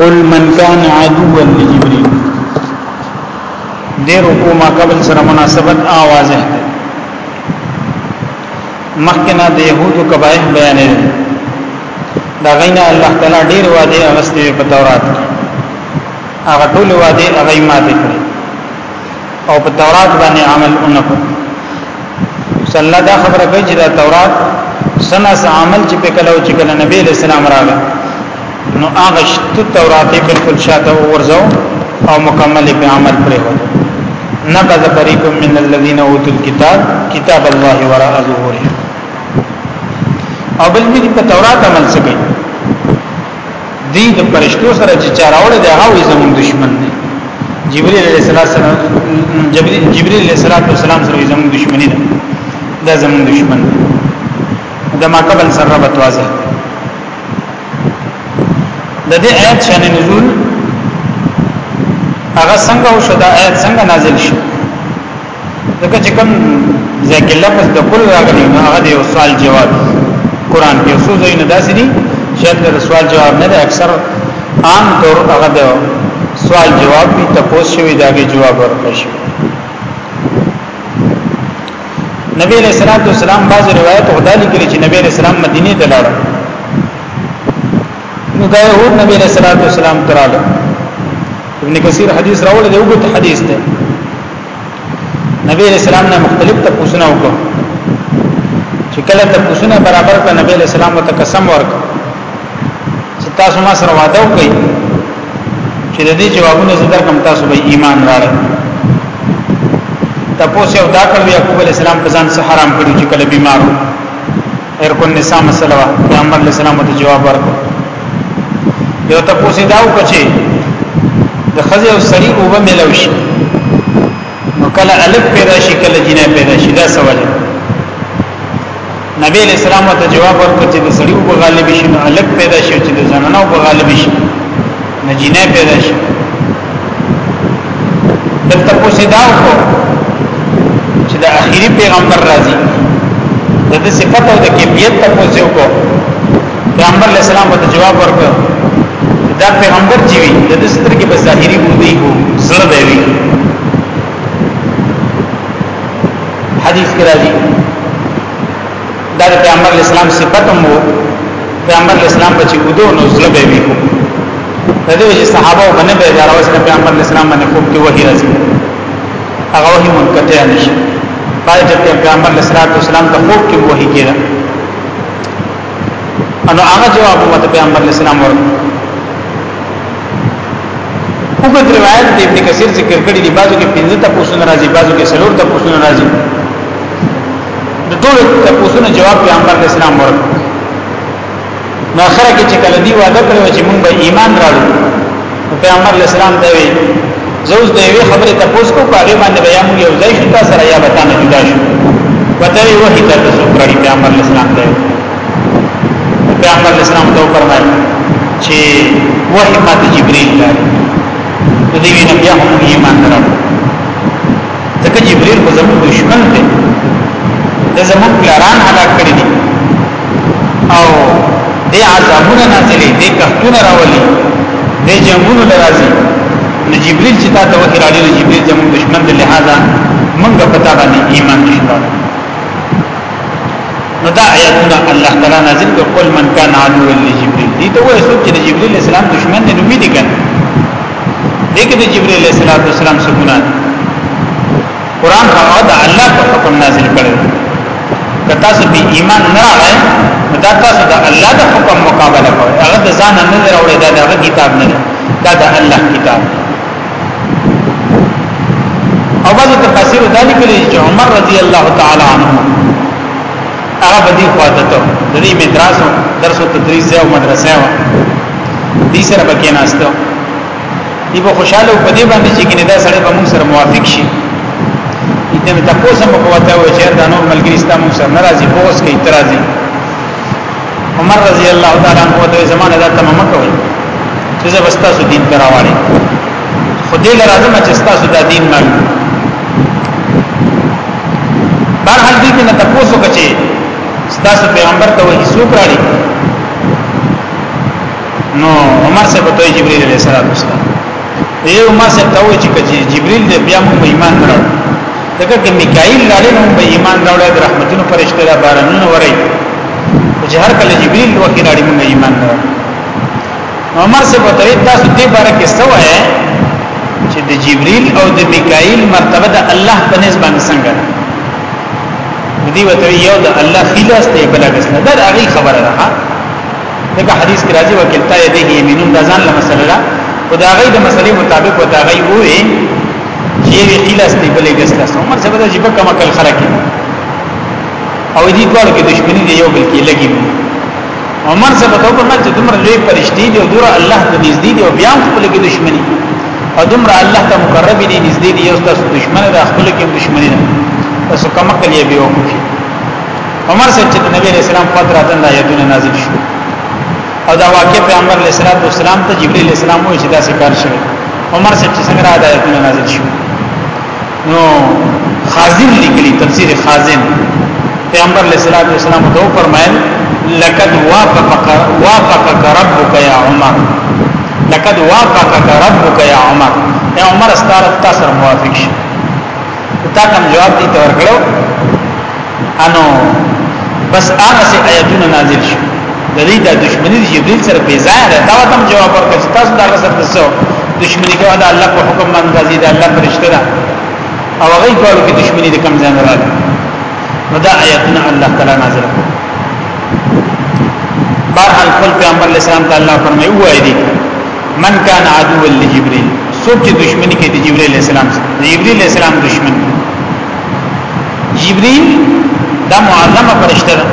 قل من كان عدوا لجبريل دې رکو ما قبل سره مناسبت आवाज ده مخکنا د يهودو کبايح بیان دي دا غینا الله تعالی ډیر وعده اغستې په تورات هغه ټول وعده هغه ماته کړې او په تورات باندې عمل اونکو صلی دا خبره کوي چې دا تورات سنا عمل چې په کلو چې کله نبی له سلام راغی نو هغه شت تورات بالکل شاته ورځو او مکمل په عمل پرې و نقض فريق من الذين اوتوا الكتاب كتاب الله وراء ظهورهم او بل دې په تورات عمل سکی دی د پرشتو سره چې چا راوړ دی هغه زموږ دشمن دی جبريل عليه السلام جبريل جبريل عليه السلام سره زموږ دشمنی ده دا زموږ دشمن دی د ما قبل سره ربط واضح د دې آیت شان نزول هغه څنګه او شدا آیت څنګه نازل شو ځکه چې کوم ځای کې لفظ د کل راغلی نو هغه د یو سوال جواب قران کې څو ځای نه داسې دي چې د سوال جواب نه دی اکثر عام طور هغه د سوال جواب وي تاسو شوی دا به جواب ورکړئ نبی علیہ الصلوۃ والسلام بعض روایت خدا لیکل چې نبی علیہ السلام مدینه ته لاړ نو دا یو نبی علیہ الصلوۃ والسلام تراله ابن کثیر حدیث راوړل دی وګت حدیث دی نبی علیہ السلام نه مختلف تپوسونه وکړو چې کله تپوسونه برابر کړ نبی علیہ السلام ته قسم ورکړ چې تاسو ما سره وعده وکړئ چې د دې جوابونه زه درکم تاسو به ایمان راړئ تپوس یو دا کړو یعقوب علیہ السلام په ځان سره حرام کړو چې کله بیمارو هر کو نساء مسله وا پیغمبر علیہ السلام ته جواب ورکړ یو تاسو دا وکړي د خزه او سړي او به ملو شي نو کله الف پیدا شي کله جنې پیدا شي دا سوال نبی علیہ السلام ته جواب ورکړ چې د سړي او غالب شي نو الف پیدا شي چې د زنانو په غالب شي نه جنې پیدا شي دلته پوسې دا وکړو چې د اخیری پیغمبر راځي د دې صفات او د کیفیت ته پوسې وکړو پیغمبر علیہ السلام ته جواب ورکړ دا پیغمبر چې وي د دې ستر کې په ظاهري بودی کو زړه دی وي حدیث کې راځي دا د پیغمبر اسلام صفت مو پیغمبر اسلام بچي ودو نو زړه به وي په دې چې صحابه باندې به دا راوځي پیغمبر اسلام باندې خوب کې وحي راځي هغه وحي منقطع نشي پای چې پیغمبر اسلام ته خوب کې وحي کېده انو هغه جواب مو پیغمبر اسلام ورکړ وګت روایت د ابن کثیر ذکر کړی دی بعضو کې پنځه تاسو ناراضي بعضو کې سلور تاسو ناراضي د ټول تاسوونه جواب پیغمبر اسلام ورک نو اخره کې چې کله دی وعده کړو چې مونږ به ایمان راړو پیغمبر اسلام ته وی زوز د یوې خبرې تاسو کو پاګې باندې بیا مونږ یو ځای شو تاسو را یا بتانه جدا شو وته یو هی تاسو کړی پیغمبر اسلام ته پیغمبر اسلام ته فرمایي چې وحی ماته جبرئیل راغی د دې وینم بیا هم ایمان راړو ځکه جبريل خو زموږ دشمن دی د زموږ پلاران هلاک کړی دي او د عذابونه نازلې د کښتونه راولي د جنگونو درازي نو جبريل چې تا ته وحي راړي نو جبريل زموږ دشمن دی لہذا موږ پتا باندې ایمان نشته نو دا آیاتونه الله تعالی نازل کړ قل من کان عدو لجبريل دي ته وایي چې جبريل اسلام دشمن دی نو مې دي کنه دې کې د جبرئیل علیه السلام څخه ګناه قران هغه د الله په حکم نازل کړو که تاسو به ایمان نه راړئ دا تاسو د الله د حکم مقابله کوئ هغه د ځان نه راوړی دا د کتاب نه دا د الله کتاب او بعض تفاسیر دا لیکلي چې عمر رضی الله تعالی عنہ هغه په دې خواته ته د دې مدرسو درس او تدریس او مدرسې و دې سره پکې ناشته دی په خوشاله په دې باندې چې کنه دا سره به موږ سره موافق شي دې ته تاسو هم کوته و چې دا نور ملګری ستاسو موږ سره ناراضي هوس کې اعتراض عمر رضی الله تعالی عنہ ته زمانه دا تمامه کوي چې زه بس تاسو دین تراوړم خو دې لرازم چې تاسو د دین مالو بهر حال دې نه تاسو کچې تاسو پیغمبر ته وایي څوک راړي نو عمر صاحب ته جبرئیل علیه السلام وستا دی عمر صاحب ته وایي چې جبرئیل دې بیا موږ ایمان راوړ دغه کې میکائیل لاله نو به ایمان راوړ د رحمتونو فرشته را بارانونه وري چې هر کله جبرئیل وکړي موږ ایمان راوړ عمر سے بتوی تاسو دې باره کې څه وایې چې د جبريل او د میکائیل مرتبه د الله په نسبت باندې څنګه ده دې وتوی یو د الله خلاص دی بل بس نه دا هغه خبره ده دغه حدیث کې راځي وکړتا یې دې یمینون د ځان له مسله ده او دا غي د مسلې مطابق و دا غي وې چې یې خلاص دی بل بس نه عمر سے بده چې په کومه کل خره کې او دې ټول کې دښمنی دی یو بل کې لګي عمر سے بتاو په مل چې دمر لوی پرشتي دی او دور الله ته نږدې دی او بیا خپل کې دشمنی او دمر الله ته مقرب دی نږدې دی او تاسو دشمن ده خپل کې دشمنی ده تاسو کومه کلیه به وکړي عمر سے چې نبی رسول الله پاتې راتند آیتونه نازل شو او دا واقع پیغمبر علیہ الصلوۃ والسلام ته جبرئیل السلام وایي چې دا څه کار شوی عمر سے چې څنګه را آیتونه نازل شو نو خازن لیکلی تفسیر خازن پیغمبر علیہ الصلوۃ والسلام ته فرمایل لقد وافقك وافقك ربك يا عمر لقد وافقك ربك يا عمر اے عمر ستاره تاسو موافق شي تا کوم جواب دي تور کړو انو بس هغه سي آیاتونه نازل شو د دې د دشمنی د جبريل سره بي ځای ده دا تم جواب ورکړ چې تاسو دا سره تاسو دشمنی کوي دا الله په حکم باندې راځي دا الله فرشته ده او هغه ټولو کې دشمنی د کم ځای نه راځي نو دا آیاتونه الله تعالی نازل کړ بهرحال خپل پیغمبر علیہ السلام ته الله فرمایي وای دي من کان عدو لجبريل سوچ دشمنی کې د جبريل السلام سره جبريل السلام دشمن جبريل دا معظمه فرشته ده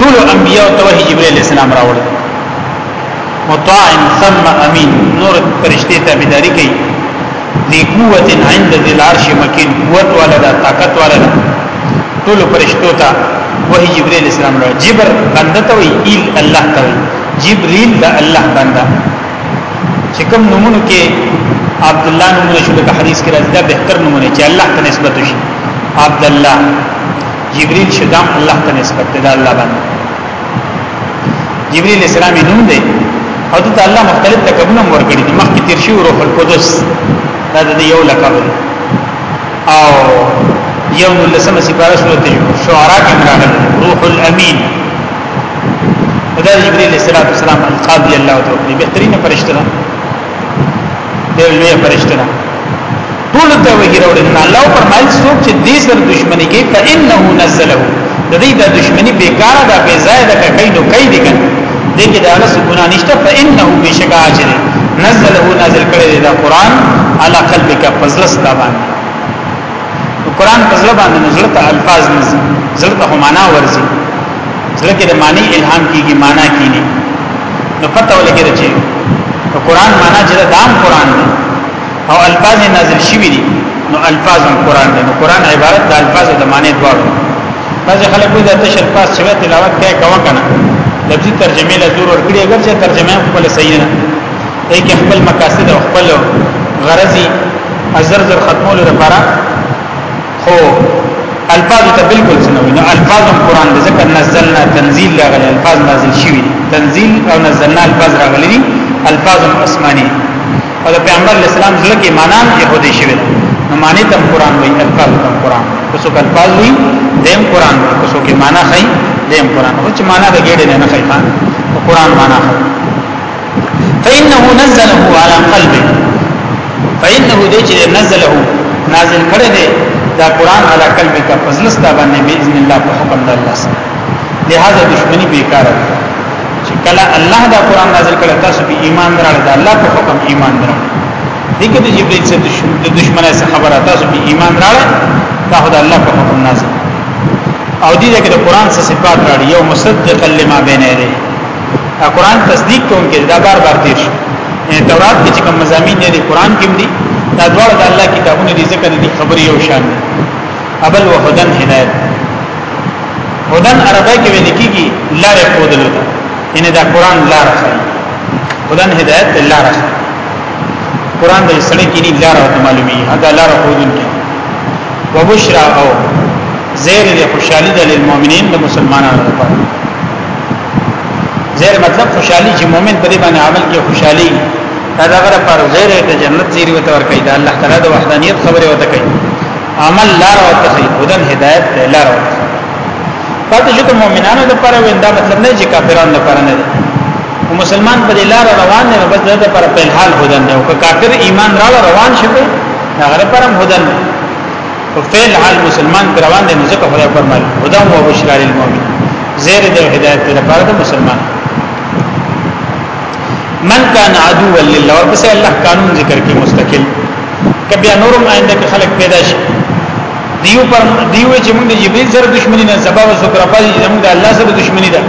ټول انبیاء ته وحی جبريل السلام راوړ مطاع ثم امين نور فرشته تابعداري کوي ذي قوت عند ذي العرش مكين قوت والا دا طاقت والا دا ټول فرشتو ته وحی جبريل السلام راوړ جبر بنده ته وی ال الله ته جبريل دا الله بنده چې کوم نمونه کې عبد الله نمونه شو لکه حدیث کې راځي دا بهتر نمونه چې الله ته نسبت شي عبد الله جبريل شدام الله ته نسبت ده الله باندې جبريل اسلامي نوم دی او د الله مختلف لقبونه ورکړي دي مخکې تیر شي روح القدس دا د یو لقب دی او یو لسمه سپاره سورته شعراء کې راغلي روح الامین خدای جبرئیل علیہ الصلوۃ والسلام القاضی الله تعالی بهترین فرشتہ ده ډېر لوی فرشتہ ده ټول ته وحی راوړل نه الله فرمایل څوک چې دې سره دښمنی کوي فإنه نزله د دې د دښمنی بیکاره ده بے ځای ده کوي نو کوي دي کنه دې کې دا څه ګنا نشته فإنه بشکا اجر نزله نازل کړي دا قران علی قلبک فزلستا باندې قرآن په زړه باندې زړه ته الفاظ نزي زړه ته معنا ورزي زړه کې د معنی الهام کیږي معنا کینی نو پته ولګی چې په قرآن معنا چې دا هم قرآن دی او الفاظ نازل شوی دي نو الفاظ هم قرآن دی نو قرآن عبارت د الفاظ د معنی دواړو بعض خلک وایي دا تشر پاس چې تلاوت کوي کوا کنه لفظي ترجمه له زور ورکړي اگر چې ترجمه خپل صحیح نه دې کې خپل مقاصد او خپل غرضي ازر زر ختمولو لپاره خو الفاظ ته بالکل سنوي نو الفاظ هم قران د ذکر نزلنا تنزيل راغلي الفاظ نازل شوي تنزيل او نزلنا الفاظ راغلي الفاظ اسماني او د پیغمبر اسلام زړه کې معنا یې خو دې شوی نو معنی تم قران وایي الفاظ تم قران کوڅو کې الفاظ وایي دیم قران وایي کوڅو کې معنا خای دیم قران او چې معنا د ګډې نه نه خای قران معنا خای فإنه نزله على قلبه فإنه دې چې نزله نازل کړي دي دا قران على قلبك فزلستا باندې باذن الله په حکم د الله سره لہذا دشمنی بیکاره چې کله الله دا قران نازل کړي تاسو به ایمان درال دا الله په حکم ایمان درال دغه د جبرئیل سره د دشمنه سره خبره تاسو به ایمان درال دا خدای الله په حکم نازل او دې کې د قران سره صفات راړي یو مصدق لما بین یدیه قرآن تصدیق کوم کې دا بار بار تیر شو یعنی تورات کې چې کوم مزامین دي قرآن کې دي دا ډول د الله کتابونه دي ځکه دي خبرې یو شان دي ابل وهدن هدایت هدن عربی کې ویل کېږي لارې خودل ته یعنی دا قرآن لار ښيي هدن هدایت لار ښيي قرآن د سړی کې نه لار او معلومي هدا لار خودل کې وبشرا او زیر خوشحالي د للمؤمنین د مسلمانانو لپاره زیر مطلب خوشحالي چې مؤمن په دې باندې عمل کې خوشحالي دا دغه لپاره زیر ته جنت زیر وته ور کوي دا الله تعالی د وحدانیت خبره وته کوي عمل لار او تخي هدن هدایت ته لار او پاتې شو ته مؤمنانو لپاره وندا مطلب نه چې کافرانو لپاره نه دی او مسلمان په لار روان نه بس دغه پر په حال هدن دی او کافر ایمان را روان شي هغه لپاره هدن دی په فعل حال مسلمان پر روان دی نو ځکه خدای فرمایي خدا هو بشرا للمؤمن زیر د هدایت لپاره د مسلمان من کان عدو لله ورپس الله قانون ذکر کې مستقل کبیا نورم آینده کې خلق پیدا شي دیو پر دیو چې موږ د جبرئیل سره دښمنی نه سبب سوکراپازي چې موږ د الله سره دښمنی ده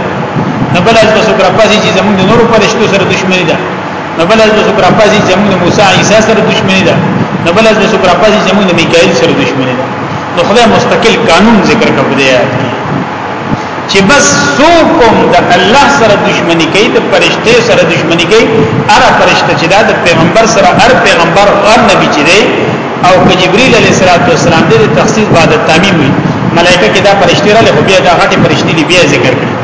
نه بل از سوکراپازي چې موږ د نورو پرشتو سره دښمنی ده نو بل از څوک راپاسي چې موږ موسی عیسی سره دښمنی ده نو بل از څوک راپاسي چې موږ میکائیل سره دښمنی ده نو خدای مستقل قانون ذکر کړ دی چې بس څوک د الله سره دښمنی کوي د پرشته سره دښمنی کوي هر پرشته چې د پیغمبر سره هر پیغمبر او نبی چې دی او که جبرئیل علیه السلام د تخصیص بعد تعمیم ملائکه کې دا پرشته را لهو بیا دا غټي پرشتي بیا ذکر کړي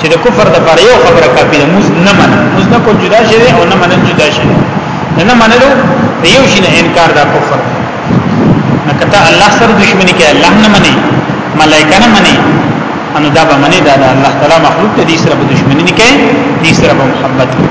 چې د کفر د پر یو خبره کافی ده موږ نه منو موږ نه کو جدا شي او نه منل جدا شي نه منلو د یو شي نه انکار دا کفر نه کته الله سره دښمنی کوي الله نه مني ملائکه نه مني انو دا به منی دا, دا الله تعالی مخلوق ته دې سره به دښمنی نه کوي دې سره به محبت کوي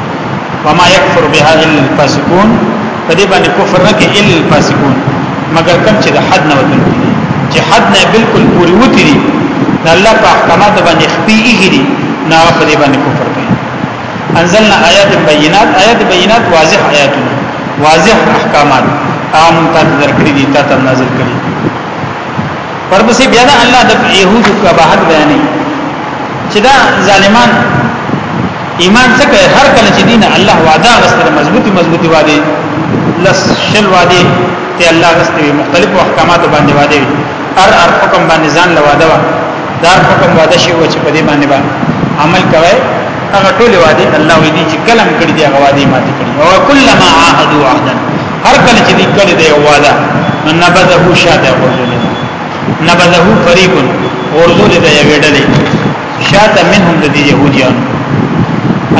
وما يكفر بها الا الفاسقون په دې باندې کفر نه کوي الا الفاسقون مگر کم چې د حد نه وتل دي چې حد نه بالکل پوری وتی دي د الله په احکامات باندې خپي ایږي نه په دې باندې کفر کوي انزلنا آیات بینات آیات بینات واضح آیاتونه واضح احکامات عام ته درکړي دي ته نازل کړي پرپسې بیا دا الله د يهودو کا بحث بیانې چې دا ظالمان ایمان څه کوي هر کله چې دین الله وعده غسته مضبوطی مضبوطی وعده لس شل وعده ته الله غسته مختلف احکامات باندې وعده هر هر حکم باندې ځان لواده وا دار حکم وعده شی و چې په دې باندې با عمل کوي هغه ټول وعده الله وی دي چې کلم کړی دی هغه وعده ماته کړی او کلمہ عهدوا عهدا هر کله چې دې کړی دی وعده نبذه شاته ورزول نبذه فريق ورزول دی ویډلې شاته منهم د دې يهوديان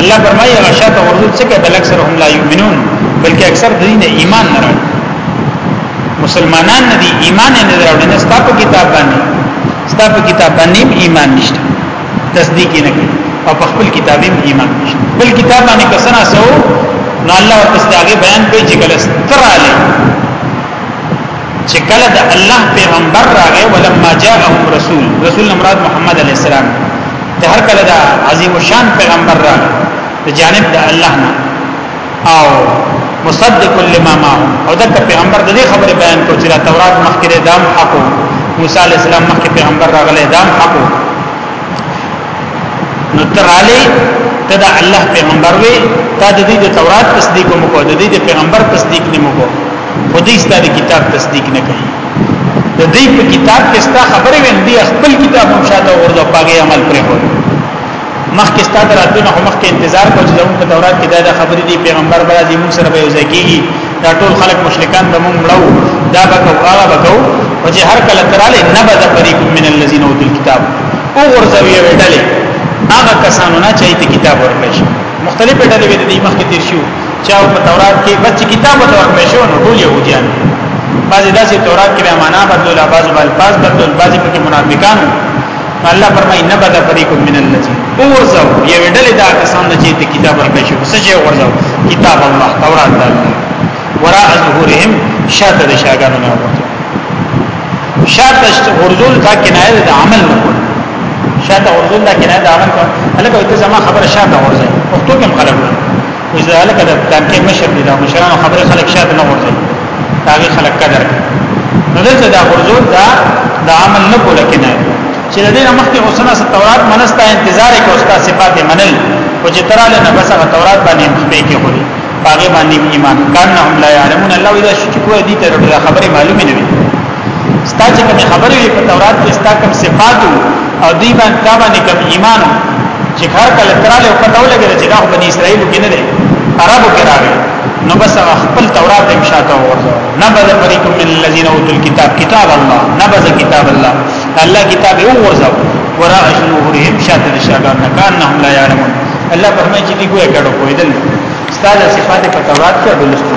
الله فرمایي هغه شاته ورته څه کوي بل اکثر هم لا يؤمنون بلکې اکثر د دین ایمان نه راوړي مسلمانان نه دي ایمان نه راوړي نه ستاسو په کتاب باندې ستاسو په کتاب باندې ایمان نشته تصدیق نه کوي او په خپل کتاب هم ایمان نشته بل کتاب باندې کسنا سو نو الله ورته بیان کوي چې کله ستراله چې کله د الله پیغمبر راغی ولما جاءهم رسول رسول مراد محمد علی السلام د هر کله د عظیم شان پیغمبر راغی د جانب د الله نه او مصدق لما معهم او دا پیغمبر د دې خبره بیان کو چې تورات مخکې د دام حق موسی علی السلام مخکې پیغمبر راغلی دام حق نو تراله ته دا الله پیغمبر وی تا د دې د تورات تصدیق مکو د دې د پیغمبر تصدیق نه مکو خو دې ستاسو کتاب تصدیق نه کوي د دې په کتاب کې ستا خبره وین دی خپل کتاب هم شاته ورته پاګه عمل پرې هو مخکې ستا دراتونه هم مخکې انتظار کو چې زموږ په تورات کې دا خبرې دی پیغمبر به دې موږ سره به یو ځای کیږي دا ټول خلک مشرکان به موږ مړو دا به کو هغه به کو او چې هر کله تراله نه به د فريق من الذين اوتل کتاب او ورځوي وډلې هغه کسانو نه چې ته کتاب ورکړي مختلفې ډلې دې مخکې تیر شو چا په تورات کې بچ کتاب ته ورکړی شو نو ټول يهوديان بعضی داسې تورات کې معنا بدلول بعض بل پاس بدلول بعضی په کې منافقان الله فرمایي نه بد فريق من الذين اوزو یو ډل دا کسان چې د کتاب ورکړی شو څه شي ورزو کتاب الله تورات الله وراء ظهورهم شاته د شاګانو نه شاته غرزول دا کنایه د عمل نه کول شاته غرزول دا کنایه د عمل کول هلکه ته زما خبره شاته غرزه پښتو کې خلک وي چې هلکه د کار کې مشر دي دا مشرانو خبره خلک شاته نه غرزه هغه خلک قدر نو دلته دا غرزول دا د عمل نه کول کنایه چې د دې مخکې اوسنه ست تورات منستا انتظار کې اوستا صفات منل او چې تراله نه بس تورات باندې مخبه کې خوري هغه باندې ایمان کانهم لا يعلمون الله اذا شي کوه دي ته د خبره معلومه نه وي ستا چې کوم خبره وي په تورات کې ستا کوم صفات او دی باندې دا باندې کوم ایمان چې هر کله تراله او پتاو لګي چې دا بني اسرائیل کې نه دي عربو کې راغلي نو بس خپل تورات هم شاته ورته نبذ فريق من الذين اوتوا الكتاب كتاب الله نبذ كتاب الله الله کتاب یو ورځو ورا اشنو هرهم شاته شاګان کانهم لا يعلمون الله فرمایي چې دوی ګډو کویدل ستاسو صفات په تورات کې ولستو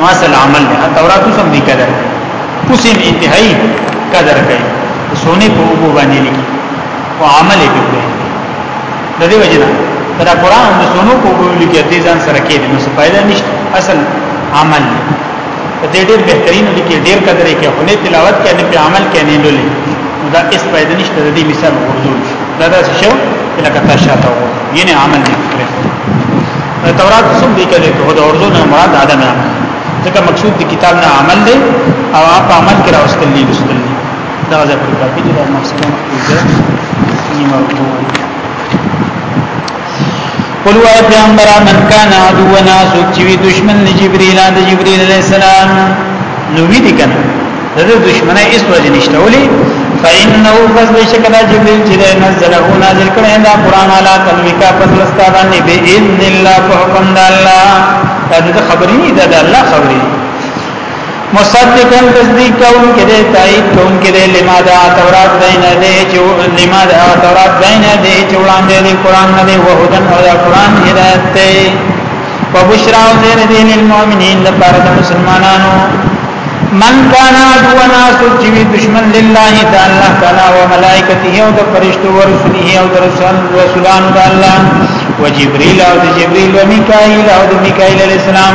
ما سل عمل نه تورات سم دي کړه اوسې انتهایی قدر کوي سونه په وګو باندې لیکي او عمل یې کوي د دې وجه نه دا قران د سونو په وګو لیکي دې ځان سره کې نو څه فائدہ نشته اصل عمل نه په دې ډېر بهترینو دي کې ډېر قدرې کې خو نه تلاوت کې نه په عمل کې نه لولي دا اس پیدا نشته د دې مثال ورزول دا دا شو لکه تا شاته وو ینه عمل نه کړی تورات سم دی کړي ته د ورزول نه مراد عدم عمل ځکه مقصود د کتاب نه عمل دی او په عمل کې راوستل دي رسول دي دا ځکه په کافي دي دا مقصود دی نیمه قل و پیغمبر من کان عدو ناسو چې وی دشمن دی جبرئیل د جبرئیل علی السلام نو وی دي کنه دغه دشمنه ایس وجه نشته ولي فإنه فضل شکدا جبرئیل چې نزله نازل کړي دا قران علی قلبک فضلستا باندې باذن الله په حکم د الله دا خبرې نه ده الله خبرې مصدقن تصدیق کون کې دې تایید کون کې دې لما دا تورات دین دې چې لما دا تورات دین دې چې وړاندې دې قران نه دې وهدن او دا قران هدایت ته وبشرا او زیر دې للمؤمنین لپاره د مسلمانانو من کان عدونا سجوی دشمن لله تعالی تعالی و ملائکته او د فرشتو او رسوله او د رسول رسولان د الله و جبريل او د جبريل و میکائیل او د میکائیل علیہ السلام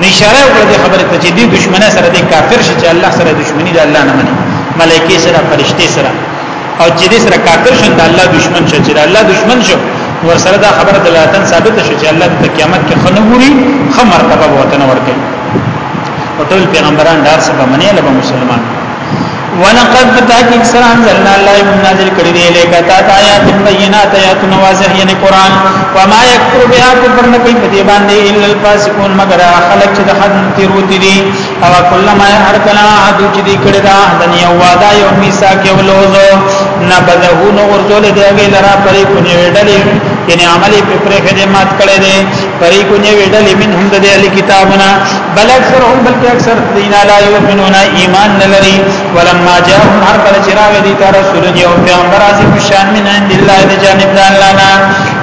نه اشاره وکړه د خبره ته چې دې دشمنه سره دې کافر شي چې الله سره دشمنی د الله نه مني ملائکه سره فرشته سره او چې دې سره کافر شون د الله دشمن شي چې الله دشمن شو ور سره دا خبره د لاتن ثابت شو چې الله د قیامت کې خنوري خمر تبه وطن ورکړي او ټول پیغمبران دار سبا منی له مسلمان ولقد تحقیق سره انزلنا الله من نازل کړی دی الیک تا تا آیات بینات آیات واضح یعنی قران وما یکفر بها کفر نه کوي په دې باندې الا الفاسقون مگر خلق چې د حد تیر وتی دي او کله ما هر کله عهد چې دی کړی دا د یو وعده یو میثاق یو لوز نه بدهونه ورزول دی غیر لرا پرې کونی وډلې یعنی عملی په پرې خدمات کړی دی فریق یوی ډلې منهم د اهل کتابنا بل اکثرهم بلکې اکثر دین لا یؤمنون ایمان نلری ولما جاءهم هر کله چې راغی دی تر رسول یو پیغمبر عظیم شان من عند الله د جانب د الله نه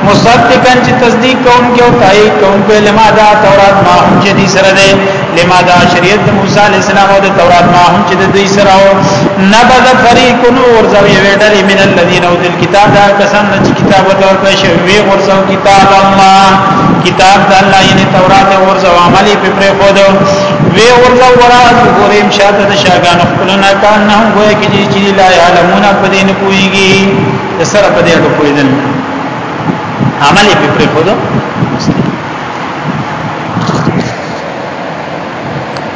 مصدقا چې تصدیق کوم کې او تایید کوم په لما دا تورات ما هم چې دي سره ده لما دا شریعت موسی علی السلام او د تورات ما هم چې د دې سره او نبذ فریق نور زوی ویډل من الذين اوتل کتاب دا کسان چې کتاب ورته شوی ورسو کتاب الله کتاب د الله یعنی تورات او ورځو عملی په پر خود وی ورځو ورا ګوریم شاته د شاګان خپلنا کان نه وای کی چې لا علمون په دین کویږي د سره په دې اړه کویدل عملی په پر خود